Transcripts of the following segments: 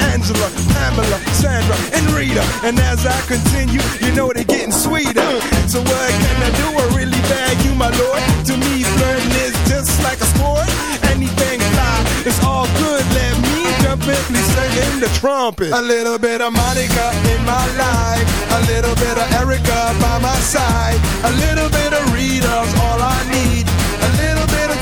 Angela, Pamela, Sandra, and Rita. And as I continue, you know they're getting sweeter. So what can I do? I really bag you, my lord. To me, flirting is just like a sport. Anything fly, it's all good. Let me jump in, please sing in the trumpet. A little bit of Monica in my life. A little bit of Erica by my side. A little bit of Rita's all I need. A little bit of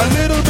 A little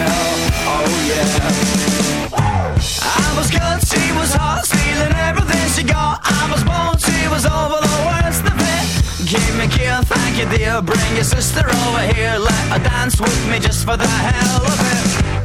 oh yeah. I was good, she was hot, stealing everything she got. I was born, she was over the worst of it. Give me a kiss, thank you dear. Bring your sister over here, let her dance with me just for the hell of it.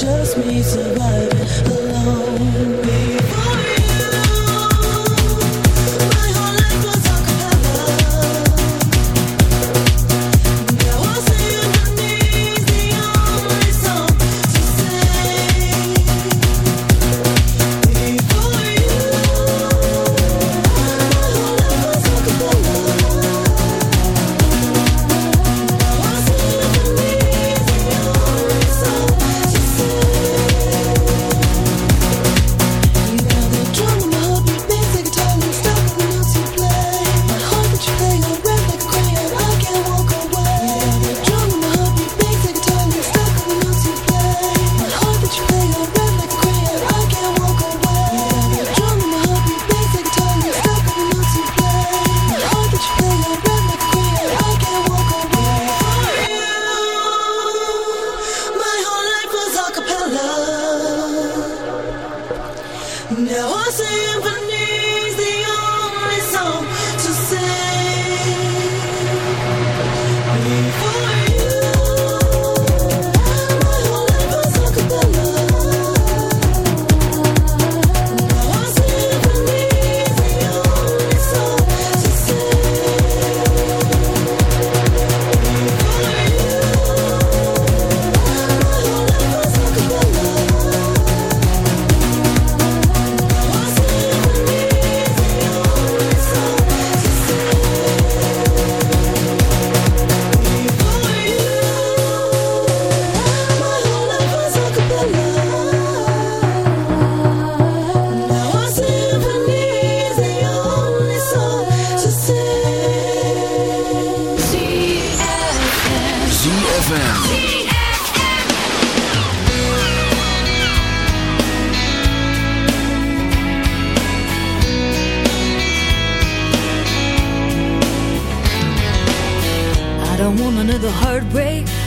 just me surviving alone.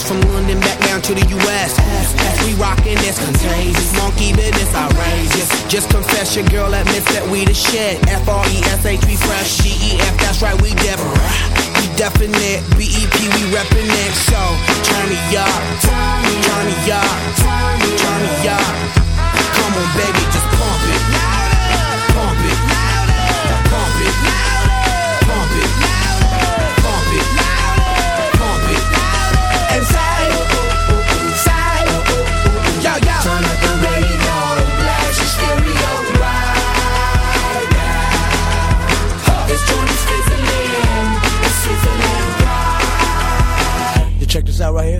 Us from London back down to the US. We rockin', it's contagious. Monkey business outrageous. Just confess your girl admits that we the shit. F R E S H, we fresh. G E F, that's right, we different. We definite. B E P, we reppin' it. So turn me up. Turn me up. Turn me up. Come on, baby, just out right here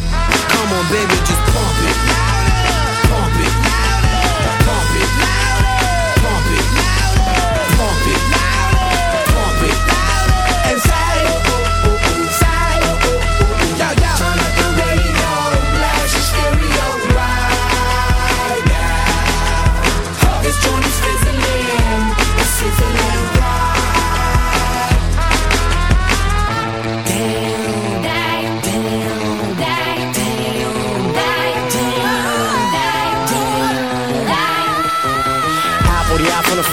Come on, baby, just pump it.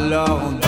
On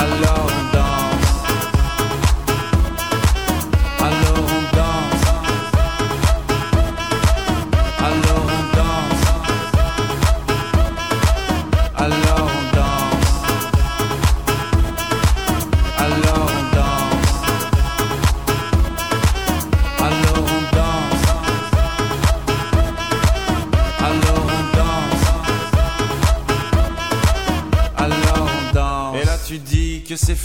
alone.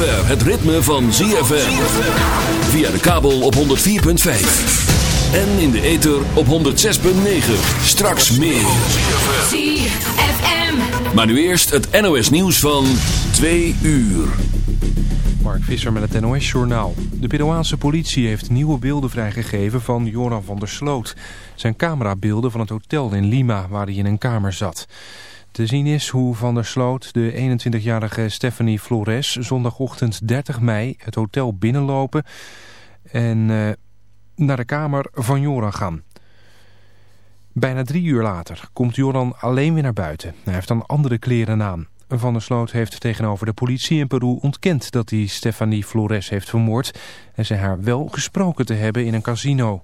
Zover het ritme van ZFM. Via de kabel op 104.5. En in de ether op 106.9. Straks meer. ZFM. Maar nu eerst het NOS nieuws van 2 uur. Mark Visser met het NOS-journaal. De Peruaanse politie heeft nieuwe beelden vrijgegeven van Joran van der Sloot. Zijn camerabeelden van het hotel in Lima waar hij in een kamer zat. Te zien is hoe Van der Sloot de 21-jarige Stephanie Flores zondagochtend 30 mei het hotel binnenlopen en eh, naar de kamer van Joran gaan. Bijna drie uur later komt Joran alleen weer naar buiten. Hij heeft dan andere kleren aan. Van der Sloot heeft tegenover de politie in Peru ontkend dat hij Stephanie Flores heeft vermoord en zei haar wel gesproken te hebben in een casino.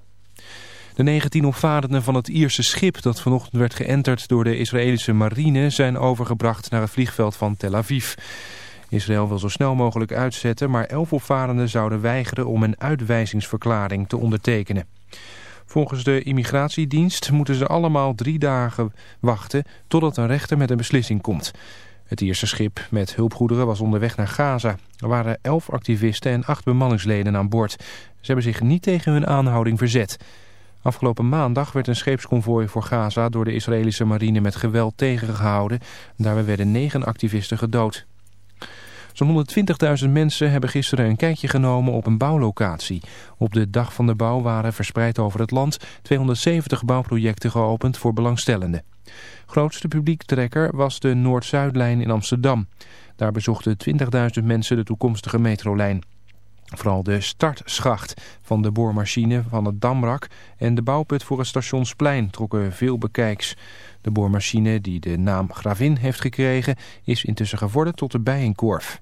De 19 opvarenden van het Ierse schip dat vanochtend werd geënterd door de Israëlische marine zijn overgebracht naar het vliegveld van Tel Aviv. Israël wil zo snel mogelijk uitzetten, maar 11 opvarenden zouden weigeren om een uitwijzingsverklaring te ondertekenen. Volgens de immigratiedienst moeten ze allemaal drie dagen wachten totdat een rechter met een beslissing komt. Het Ierse schip met hulpgoederen was onderweg naar Gaza. Er waren elf activisten en acht bemanningsleden aan boord. Ze hebben zich niet tegen hun aanhouding verzet. Afgelopen maandag werd een scheepsconvooi voor Gaza door de Israëlische marine met geweld tegengehouden. Daarbij werden negen activisten gedood. Zo'n 120.000 mensen hebben gisteren een kijkje genomen op een bouwlocatie. Op de dag van de bouw waren verspreid over het land 270 bouwprojecten geopend voor belangstellenden. Grootste publiektrekker was de Noord-Zuidlijn in Amsterdam. Daar bezochten 20.000 mensen de toekomstige metrolijn. Vooral de startschacht van de boormachine van het Damrak en de bouwput voor het stationsplein trokken veel bekijks. De boormachine die de naam Gravin heeft gekregen is intussen geworden tot de bijenkorf.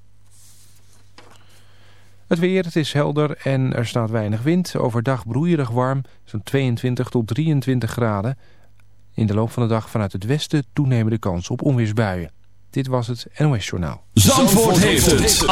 Het weer, het is helder en er staat weinig wind. Overdag broeierig warm, zo'n 22 tot 23 graden. In de loop van de dag vanuit het westen toenemende kans op onweersbuien. Dit was het NOS Journaal. Zandvoort heeft het